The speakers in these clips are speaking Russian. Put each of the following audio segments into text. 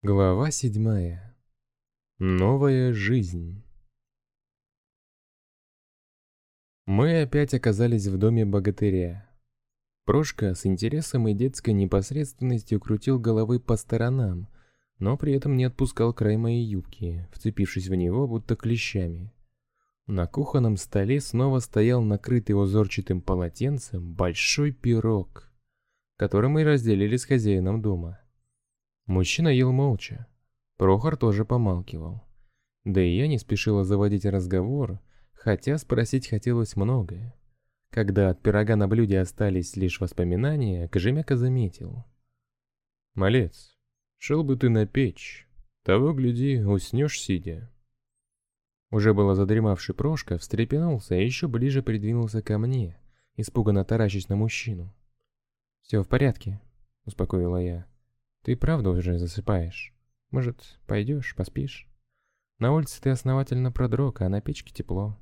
Глава седьмая. Новая жизнь. Мы опять оказались в доме богатыря. Прошка с интересом и детской непосредственностью крутил головой по сторонам, но при этом не отпускал край моей юбки, вцепившись в него будто клещами. На кухонном столе снова стоял накрытый узорчатым полотенцем большой пирог, который мы разделили с хозяином дома. Мужчина ел молча. Прохор тоже помалкивал. Да и я не спешила заводить разговор, хотя спросить хотелось многое. Когда от пирога на блюде остались лишь воспоминания, Кожемяка заметил. «Малец, шел бы ты на печь, того, гляди, уснешь сидя». Уже было задремавший Прошка, встрепенулся и еще ближе придвинулся ко мне, испуганно таращись на мужчину. «Все в порядке», — успокоила я. Ты правда уже засыпаешь? Может, пойдешь, поспишь? На улице ты основательно продрог, а на печке тепло.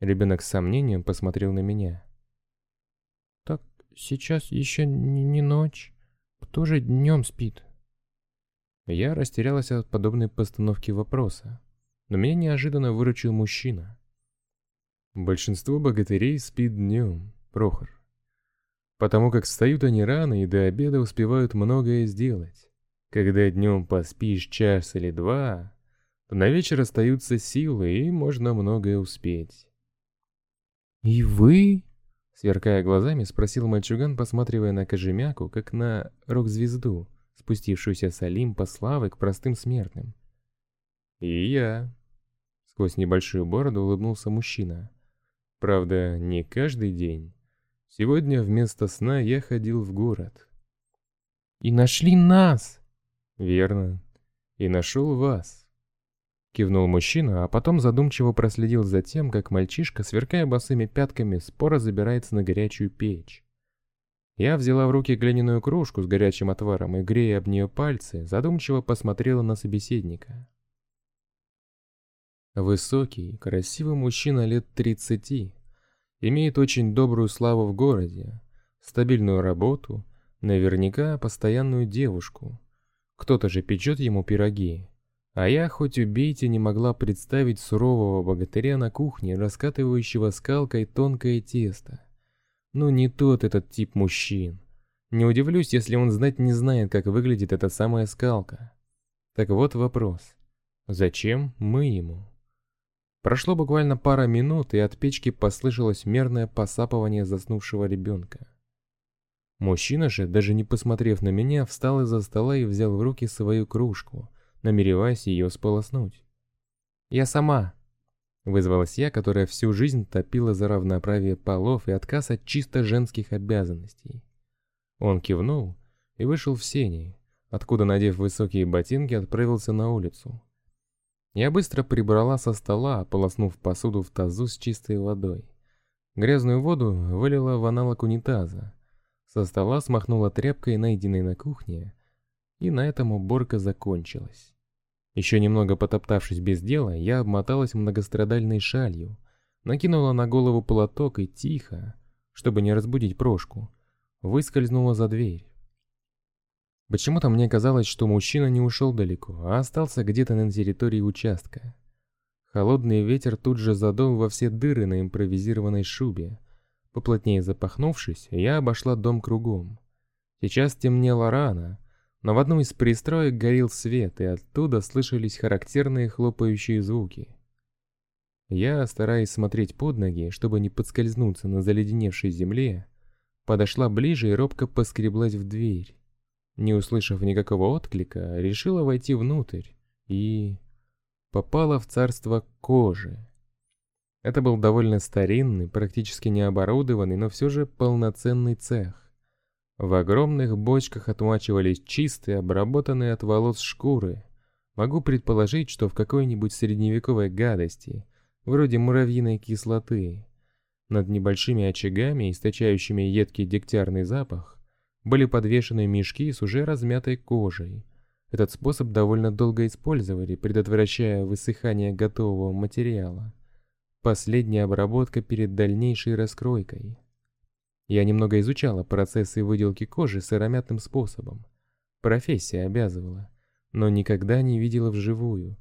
Ребенок с сомнением посмотрел на меня. Так сейчас еще не, ночь. Кто же днем спит? Я растерялась от подобной постановки вопроса, но меня неожиданно выручил мужчина. Большинство богатырей спит днем, Прохор потому как встают они рано и до обеда успевают многое сделать. Когда днем поспишь час или два, то на вечер остаются силы и можно многое успеть. «И вы?» — сверкая глазами, спросил мальчуган, посматривая на Кожемяку, как на рок-звезду, спустившуюся с Олимпа славы к простым смертным. «И я», — сквозь небольшую бороду улыбнулся мужчина. «Правда, не каждый день». Сегодня вместо сна я ходил в город. И нашли нас. Верно. И нашел вас. Кивнул мужчина, а потом задумчиво проследил за тем, как мальчишка, сверкая босыми пятками, споро забирается на горячую печь. Я взяла в руки глиняную кружку с горячим отваром и, грея об нее пальцы, задумчиво посмотрела на собеседника. Высокий, красивый мужчина лет тридцати, имеет очень добрую славу в городе, стабильную работу, наверняка постоянную девушку. Кто-то же печет ему пироги. А я, хоть убейте, не могла представить сурового богатыря на кухне, раскатывающего скалкой тонкое тесто. Ну не тот этот тип мужчин. Не удивлюсь, если он знать не знает, как выглядит эта самая скалка. Так вот вопрос. Зачем мы ему? Прошло буквально пара минут, и от печки послышалось мерное посапывание заснувшего ребенка. Мужчина же, даже не посмотрев на меня, встал из-за стола и взял в руки свою кружку, намереваясь ее сполоснуть. «Я сама!» — вызвалась я, которая всю жизнь топила за равноправие полов и отказ от чисто женских обязанностей. Он кивнул и вышел в сени, откуда, надев высокие ботинки, отправился на улицу. Я быстро прибрала со стола, ополоснув посуду в тазу с чистой водой. Грязную воду вылила в аналог унитаза. Со стола смахнула тряпкой, найденной на кухне, и на этом уборка закончилась. Еще немного потоптавшись без дела, я обмоталась многострадальной шалью, накинула на голову платок и тихо, чтобы не разбудить Прошку, выскользнула за дверь. Почему-то мне казалось, что мужчина не ушел далеко, а остался где-то на территории участка. Холодный ветер тут же задул во все дыры на импровизированной шубе. Поплотнее запахнувшись, я обошла дом кругом. Сейчас темнело рано, но в одном из пристроек горел свет, и оттуда слышались характерные хлопающие звуки. Я, стараясь смотреть под ноги, чтобы не подскользнуться на заледеневшей земле, подошла ближе и робко поскреблась в дверь. Не услышав никакого отклика, решила войти внутрь и... попала в царство кожи. Это был довольно старинный, практически необорудованный, но все же полноценный цех. В огромных бочках отмачивались чистые, обработанные от волос шкуры. Могу предположить, что в какой-нибудь средневековой гадости, вроде муравьиной кислоты. Над небольшими очагами, источающими едкий дегтярный запах, были подвешены мешки с уже размятой кожей. Этот способ довольно долго использовали, предотвращая высыхание готового материала. Последняя обработка перед дальнейшей раскройкой. Я немного изучала процессы выделки кожи сыромятным способом. Профессия обязывала. но никогда не видела вживую.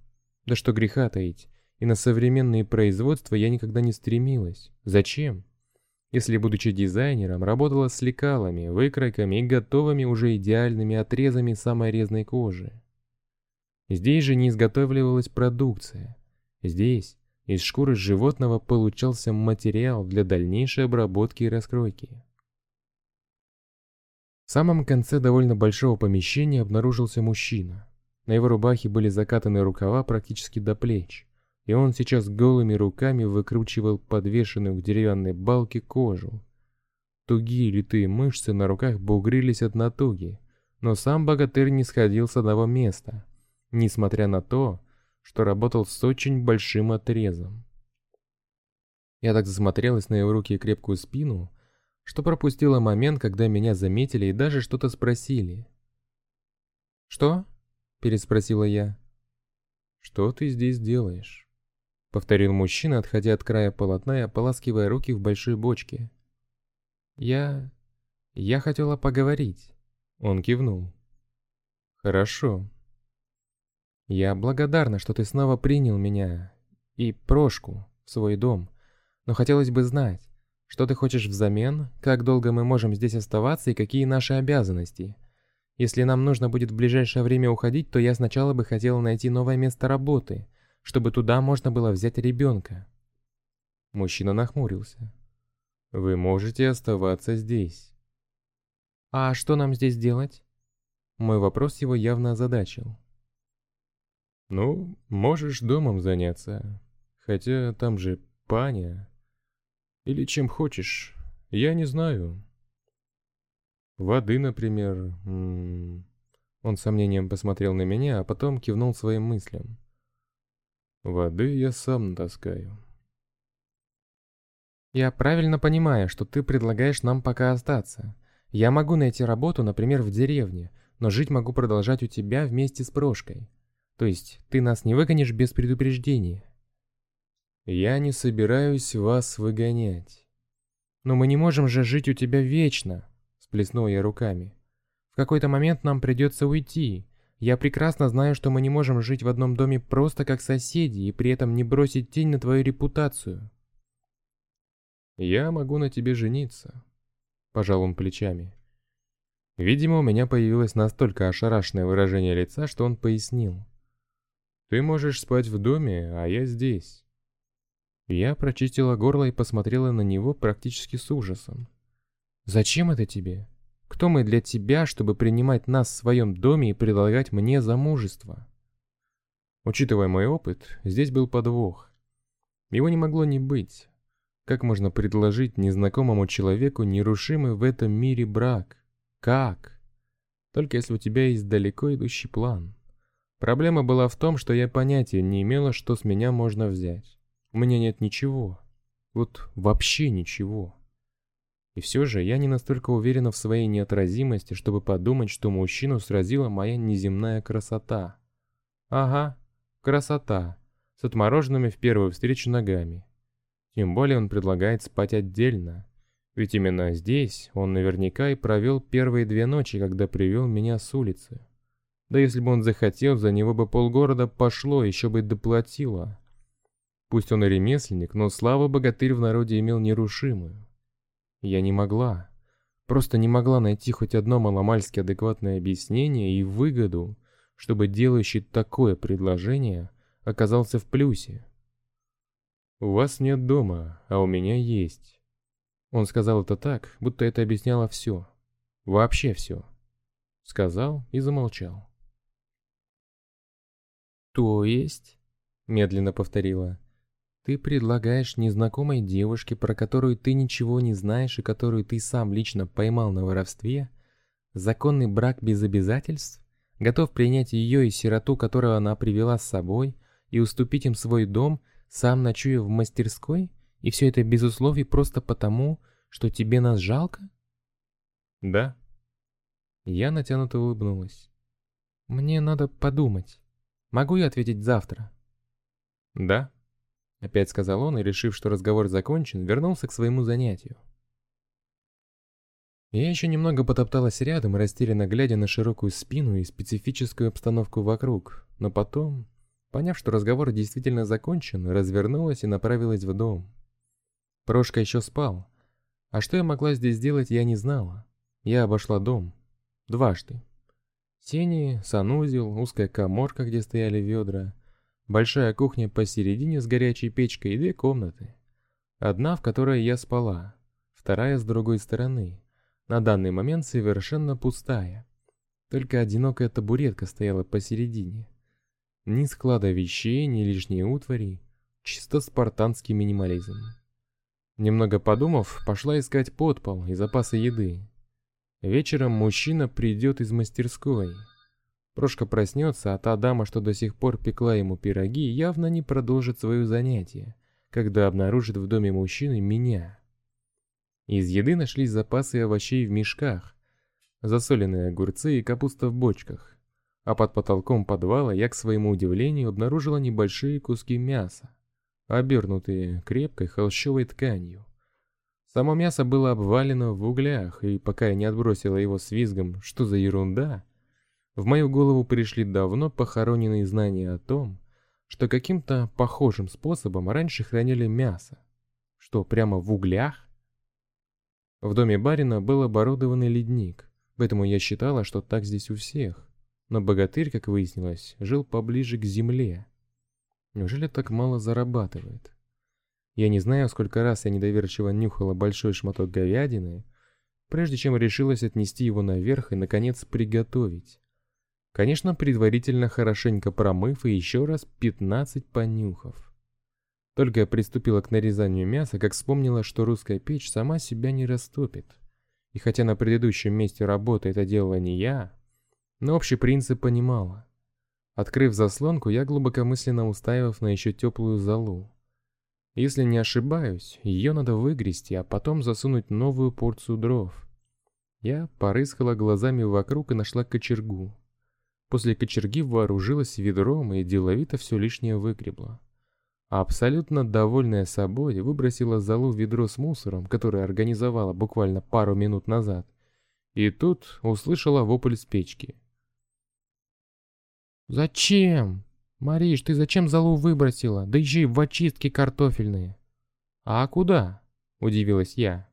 Да что греха таить, и на современные производства я никогда не стремилась. Зачем? Если, будучи дизайнером, работала с лекалами, выкройками и готовыми уже идеальными отрезами саморезной кожи. Здесь же не изготавливалась продукция. Здесь из шкуры животного получался материал для дальнейшей обработки и раскройки. В самом конце довольно большого помещения обнаружился мужчина. На его рубахе были закатаны рукава практически до плеч, и он сейчас голыми руками выкручивал подвешенную к деревянной балке кожу. Тугие литые мышцы на руках бугрились от натуги, но сам богатырь не сходил с одного места, несмотря на то, что работал с очень большим отрезом. Я так засмотрелась на его руки и крепкую спину, что пропустила момент, когда меня заметили и даже что-то спросили. «Что?» переспросила я. «Что ты здесь делаешь?» Повторил мужчина, отходя от края полотна и ополаскивая руки в большой бочке. «Я... я хотела поговорить». Он кивнул. «Хорошо. Я благодарна, что ты снова принял меня и Прошку в свой дом, но хотелось бы знать, что ты хочешь взамен, как долго мы можем здесь оставаться и какие наши обязанности. Если нам нужно будет в ближайшее время уходить, то я сначала бы хотела найти новое место работы, чтобы туда можно было взять ребенка. Мужчина нахмурился. Вы можете оставаться здесь. А что нам здесь делать? Мой вопрос его явно озадачил. Ну, можешь домом заняться. Хотя там же паня. Или чем хочешь. Я не знаю. Воды, например. М -м -м. Он с сомнением посмотрел на меня, а потом кивнул своим мыслям. Воды я сам таскаю. Я правильно понимаю, что ты предлагаешь нам пока остаться. Я могу найти работу, например, в деревне, но жить могу продолжать у тебя вместе с Прошкой. То есть ты нас не выгонишь без предупреждения. Я не собираюсь вас выгонять. Но мы не можем же жить у тебя вечно, Всплеснула я руками. «В какой-то момент нам придется уйти. Я прекрасно знаю, что мы не можем жить в одном доме просто как соседи и при этом не бросить тень на твою репутацию». «Я могу на тебе жениться», — пожал он плечами. Видимо, у меня появилось настолько ошарашенное выражение лица, что он пояснил. «Ты можешь спать в доме, а я здесь». Я прочистила горло и посмотрела на него практически с ужасом. Зачем это тебе? Кто мы для тебя, чтобы принимать нас в своем доме и предлагать мне замужество? Учитывая мой опыт, здесь был подвох. Его не могло не быть. Как можно предложить незнакомому человеку нерушимый в этом мире брак? Как? Только если у тебя есть далеко идущий план. Проблема была в том, что я понятия не имела, что с меня можно взять. У меня нет ничего. Вот вообще ничего. И все же я не настолько уверена в своей неотразимости, чтобы подумать, что мужчину сразила моя неземная красота. Ага, красота, с отмороженными в первую встречу ногами. Тем более он предлагает спать отдельно. Ведь именно здесь он наверняка и провел первые две ночи, когда привел меня с улицы. Да если бы он захотел, за него бы полгорода пошло, еще бы доплатило. Пусть он и ремесленник, но слава богатырь в народе имел нерушимую. Я не могла. Просто не могла найти хоть одно маломальски адекватное объяснение и выгоду, чтобы делающий такое предложение оказался в плюсе. «У вас нет дома, а у меня есть». Он сказал это так, будто это объясняло все. Вообще все. Сказал и замолчал. «То есть?» — медленно повторила. Ты предлагаешь незнакомой девушке, про которую ты ничего не знаешь и которую ты сам лично поймал на воровстве, законный брак без обязательств? Готов принять ее и сироту, которую она привела с собой, и уступить им свой дом, сам ночуя в мастерской? И все это без условий просто потому, что тебе нас жалко? Да. Я натянуто улыбнулась. Мне надо подумать. Могу я ответить завтра? Да. Опять сказал он и, решив, что разговор закончен, вернулся к своему занятию. Я еще немного потопталась рядом, растерянно глядя на широкую спину и специфическую обстановку вокруг, но потом, поняв, что разговор действительно закончен, развернулась и направилась в дом. Прошка еще спал, а что я могла здесь сделать, я не знала. Я обошла дом. Дважды. Сени, санузел, узкая коморка, где стояли ведра, большая кухня посередине с горячей печкой и две комнаты. Одна, в которой я спала, вторая с другой стороны, на данный момент совершенно пустая. Только одинокая табуретка стояла посередине. Ни склада вещей, ни лишней утвари, чисто спартанский минимализм. Немного подумав, пошла искать подпол и запасы еды. Вечером мужчина придет из мастерской. Прошка проснется, а та дама, что до сих пор пекла ему пироги, явно не продолжит свое занятие, когда обнаружит в доме мужчины меня. Из еды нашлись запасы овощей в мешках, засоленные огурцы и капуста в бочках. А под потолком подвала я, к своему удивлению, обнаружила небольшие куски мяса, обернутые крепкой холщовой тканью. Само мясо было обвалено в углях, и пока я не отбросила его с визгом «что за ерунда», в мою голову пришли давно похороненные знания о том, что каким-то похожим способом раньше хранили мясо. Что, прямо в углях? В доме барина был оборудованный ледник, поэтому я считала, что так здесь у всех. Но богатырь, как выяснилось, жил поближе к земле. Неужели так мало зарабатывает? Я не знаю, сколько раз я недоверчиво нюхала большой шматок говядины, прежде чем решилась отнести его наверх и, наконец, приготовить. Конечно, предварительно хорошенько промыв и еще раз 15 понюхав. Только я приступила к нарезанию мяса, как вспомнила, что русская печь сама себя не растопит. И хотя на предыдущем месте работы это делала не я, но общий принцип понимала. Открыв заслонку, я глубокомысленно уставив на еще теплую золу. Если не ошибаюсь, ее надо выгрести, а потом засунуть новую порцию дров. Я порыскала глазами вокруг и нашла кочергу. После кочерги вооружилась ведром и деловито все лишнее выгребла абсолютно довольная собой, выбросила залу ведро с мусором, которое организовала буквально пару минут назад. И тут услышала вопль с печки. «Зачем? Мариш, ты зачем залу выбросила? Да еще и в очистке картофельные!» «А куда?» – удивилась я.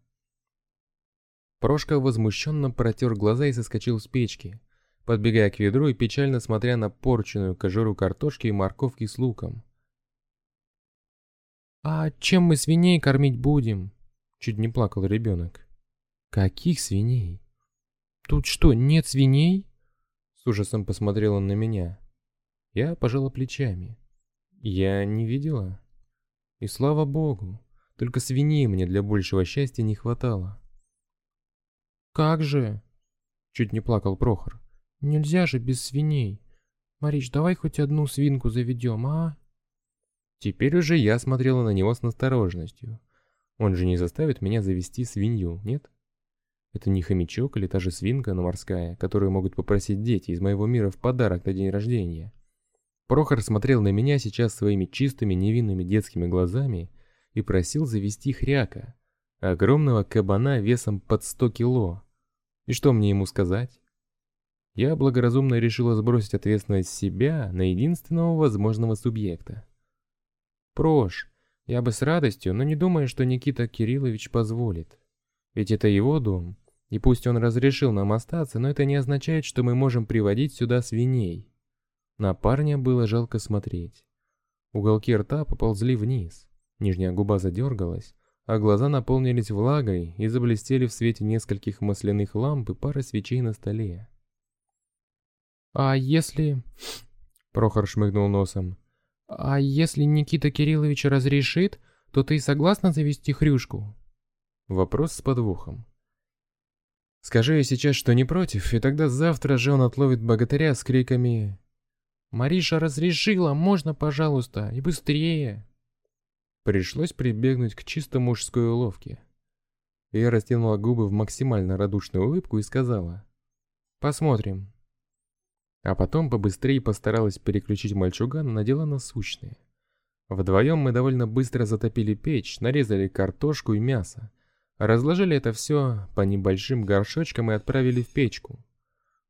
Прошка возмущенно протер глаза и соскочил с печки, подбегая к ведру и печально смотря на порченную кожуру картошки и морковки с луком. «А чем мы свиней кормить будем?» Чуть не плакал ребенок. «Каких свиней? Тут что, нет свиней?» С ужасом посмотрел он на меня. Я пожала плечами. Я не видела. И слава богу, только свиней мне для большего счастья не хватало. «Как же?» Чуть не плакал Прохор. «Нельзя же без свиней. Марич, давай хоть одну свинку заведем, а?» Теперь уже я смотрела на него с настороженностью. Он же не заставит меня завести свинью, нет? Это не хомячок или та же свинка, но морская, которую могут попросить дети из моего мира в подарок на день рождения. Прохор смотрел на меня сейчас своими чистыми невинными детскими глазами и просил завести хряка, огромного кабана весом под 100 кило. И что мне ему сказать? Я благоразумно решила сбросить ответственность себя на единственного возможного субъекта. Прош, я бы с радостью, но не думаю, что Никита Кириллович позволит. Ведь это его дом, и пусть он разрешил нам остаться, но это не означает, что мы можем приводить сюда свиней. На парня было жалко смотреть. Уголки рта поползли вниз, нижняя губа задергалась, а глаза наполнились влагой и заблестели в свете нескольких масляных ламп и пары свечей на столе. «А если...» Прохор шмыгнул носом. «А если Никита Кириллович разрешит, то ты согласна завести хрюшку?» Вопрос с подвохом. «Скажи я сейчас, что не против, и тогда завтра же он отловит богатыря с криками «Мариша разрешила, можно, пожалуйста, и быстрее!» Пришлось прибегнуть к чисто мужской уловке. Я растянула губы в максимально радушную улыбку и сказала «Посмотрим, а потом побыстрее постаралась переключить мальчугана на дела насущные. Вдвоем мы довольно быстро затопили печь, нарезали картошку и мясо, Разложили это все по небольшим горшочкам и отправили в печку.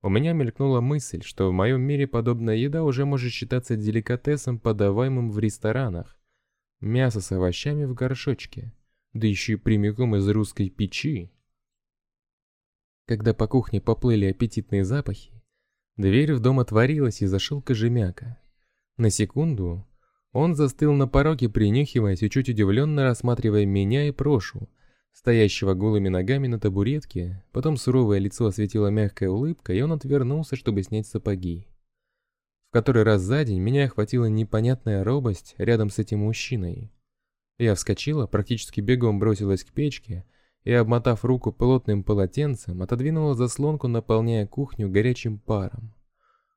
У меня мелькнула мысль, что в моем мире подобная еда уже может считаться деликатесом, подаваемым в ресторанах. Мясо с овощами в горшочке, да еще и прямиком из русской печи. Когда по кухне поплыли аппетитные запахи, дверь в дом отворилась и зашел Кожемяка. На секунду он застыл на пороге, принюхиваясь и чуть удивленно рассматривая меня и Прошу, стоящего голыми ногами на табуретке, потом суровое лицо осветила мягкая улыбка, и он отвернулся, чтобы снять сапоги. В который раз за день меня охватила непонятная робость рядом с этим мужчиной. Я вскочила, практически бегом бросилась к печке и, обмотав руку плотным полотенцем, отодвинула заслонку, наполняя кухню горячим паром.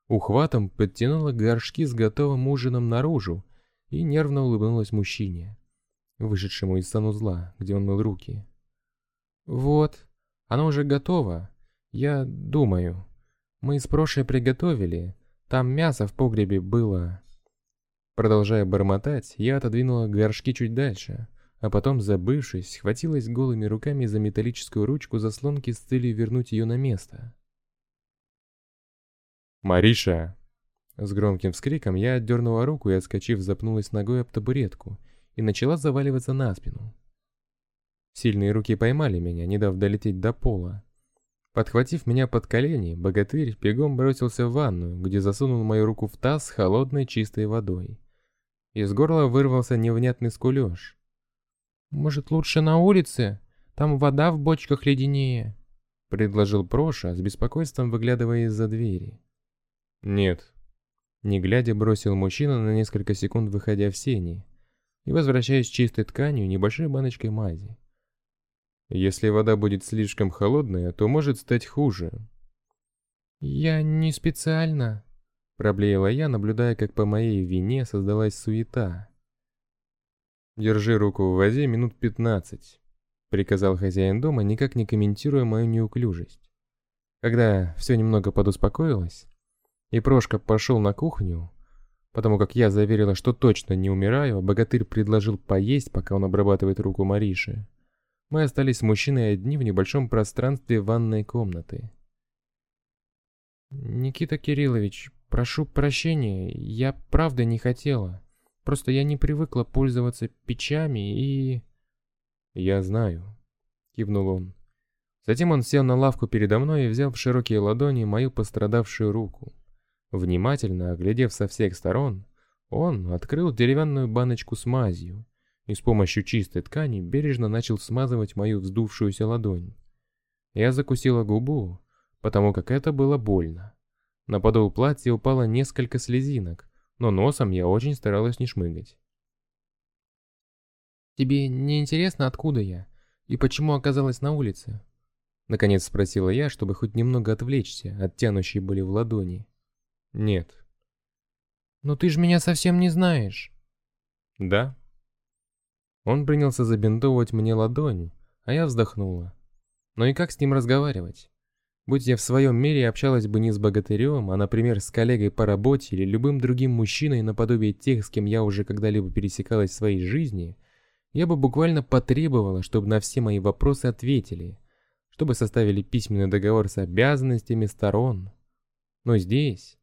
Ухватом подтянула горшки с готовым ужином наружу и нервно улыбнулась мужчине вышедшему из санузла, где он мыл руки. «Вот, оно уже готово. Я думаю. Мы из прошлой приготовили. Там мясо в погребе было...» Продолжая бормотать, я отодвинула горшки чуть дальше, а потом, забывшись, схватилась голыми руками за металлическую ручку заслонки с целью вернуть ее на место. «Мариша!» С громким вскриком я отдернула руку и, отскочив, запнулась ногой об табуретку и начала заваливаться на спину. Сильные руки поймали меня, не дав долететь до пола. Подхватив меня под колени, богатырь бегом бросился в ванную, где засунул мою руку в таз с холодной чистой водой. Из горла вырвался невнятный скулеж. «Может, лучше на улице? Там вода в бочках леденее», — предложил Проша, с беспокойством выглядывая из-за двери. «Нет». Не глядя, бросил мужчина на несколько секунд, выходя в сени и возвращаюсь чистой тканью небольшой баночкой мази. Если вода будет слишком холодная, то может стать хуже. «Я не специально», — проблеяла я, наблюдая, как по моей вине создалась суета. «Держи руку в воде минут пятнадцать», — приказал хозяин дома, никак не комментируя мою неуклюжесть. Когда все немного подуспокоилось, и Прошка пошел на кухню, Потому как я заверила, что точно не умираю, а богатырь предложил поесть, пока он обрабатывает руку Мариши. Мы остались с мужчиной одни в небольшом пространстве ванной комнаты. «Никита Кириллович, прошу прощения, я правда не хотела. Просто я не привыкла пользоваться печами и...» «Я знаю», — кивнул он. Затем он сел на лавку передо мной и взял в широкие ладони мою пострадавшую руку. Внимательно оглядев со всех сторон, он открыл деревянную баночку с мазью и с помощью чистой ткани бережно начал смазывать мою вздувшуюся ладонь. Я закусила губу, потому как это было больно. На подол платья упало несколько слезинок, но носом я очень старалась не шмыгать. «Тебе не интересно, откуда я? И почему оказалась на улице?» Наконец спросила я, чтобы хоть немного отвлечься от тянущей боли в ладони. Нет. Но ты же меня совсем не знаешь. Да. Он принялся забинтовывать мне ладонь, а я вздохнула. Но и как с ним разговаривать? Будь я в своем мире, общалась бы не с богатырем, а, например, с коллегой по работе или любым другим мужчиной наподобие тех, с кем я уже когда-либо пересекалась в своей жизни, я бы буквально потребовала, чтобы на все мои вопросы ответили, чтобы составили письменный договор с обязанностями сторон. Но здесь...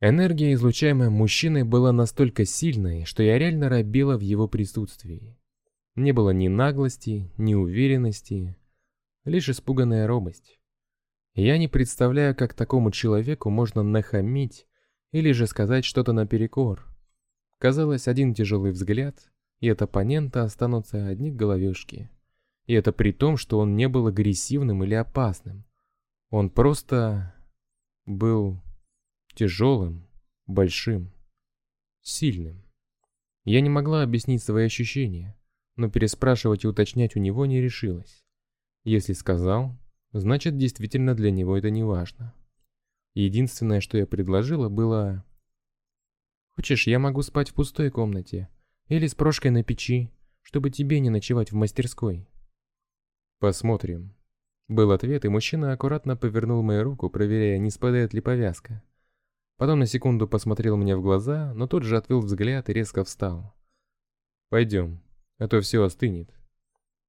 Энергия, излучаемая мужчиной, была настолько сильной, что я реально робела в его присутствии. Не было ни наглости, ни уверенности, лишь испуганная робость. Я не представляю, как такому человеку можно нахамить или же сказать что-то наперекор. Казалось, один тяжелый взгляд, и от оппонента останутся одни головешки. И это при том, что он не был агрессивным или опасным. Он просто был Тяжелым, большим, сильным. Я не могла объяснить свои ощущения, но переспрашивать и уточнять у него не решилась. Если сказал, значит действительно для него это не важно. Единственное, что я предложила, было... «Хочешь, я могу спать в пустой комнате или с прошкой на печи, чтобы тебе не ночевать в мастерской?» «Посмотрим». Был ответ, и мужчина аккуратно повернул мою руку, проверяя, не спадает ли повязка. Потом на секунду посмотрел мне в глаза, но тут же отвел взгляд и резко встал. «Пойдем, а то все остынет».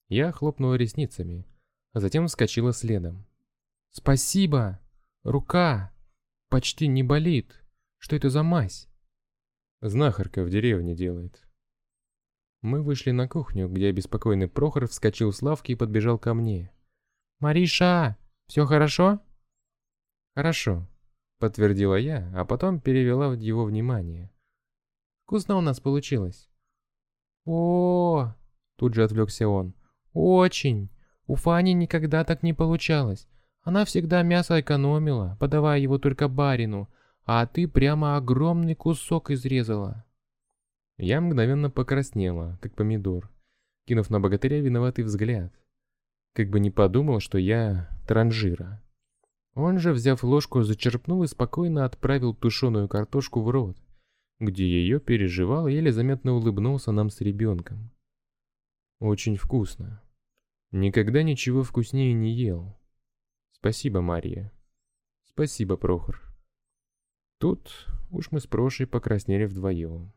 Я хлопнула ресницами, а затем вскочила следом. «Спасибо! Рука! Почти не болит! Что это за мазь?» Знахарка в деревне делает. Мы вышли на кухню, где обеспокоенный Прохор вскочил с лавки и подбежал ко мне. «Мариша, все хорошо?» «Хорошо», — подтвердила я, а потом перевела его внимание. «Вкусно у нас получилось». О, тут же отвлекся он. «Очень! У Фани никогда так не получалось. Она всегда мясо экономила, подавая его только барину, а ты прямо огромный кусок изрезала». Я мгновенно покраснела, как помидор, кинув на богатыря виноватый взгляд. Как бы не подумал, что я транжира. Он же, взяв ложку, зачерпнул и спокойно отправил тушеную картошку в рот, где ее переживал и еле заметно улыбнулся нам с ребенком. Очень вкусно. Никогда ничего вкуснее не ел. Спасибо, Мария. Спасибо, Прохор. Тут уж мы с Прошей покраснели вдвоем.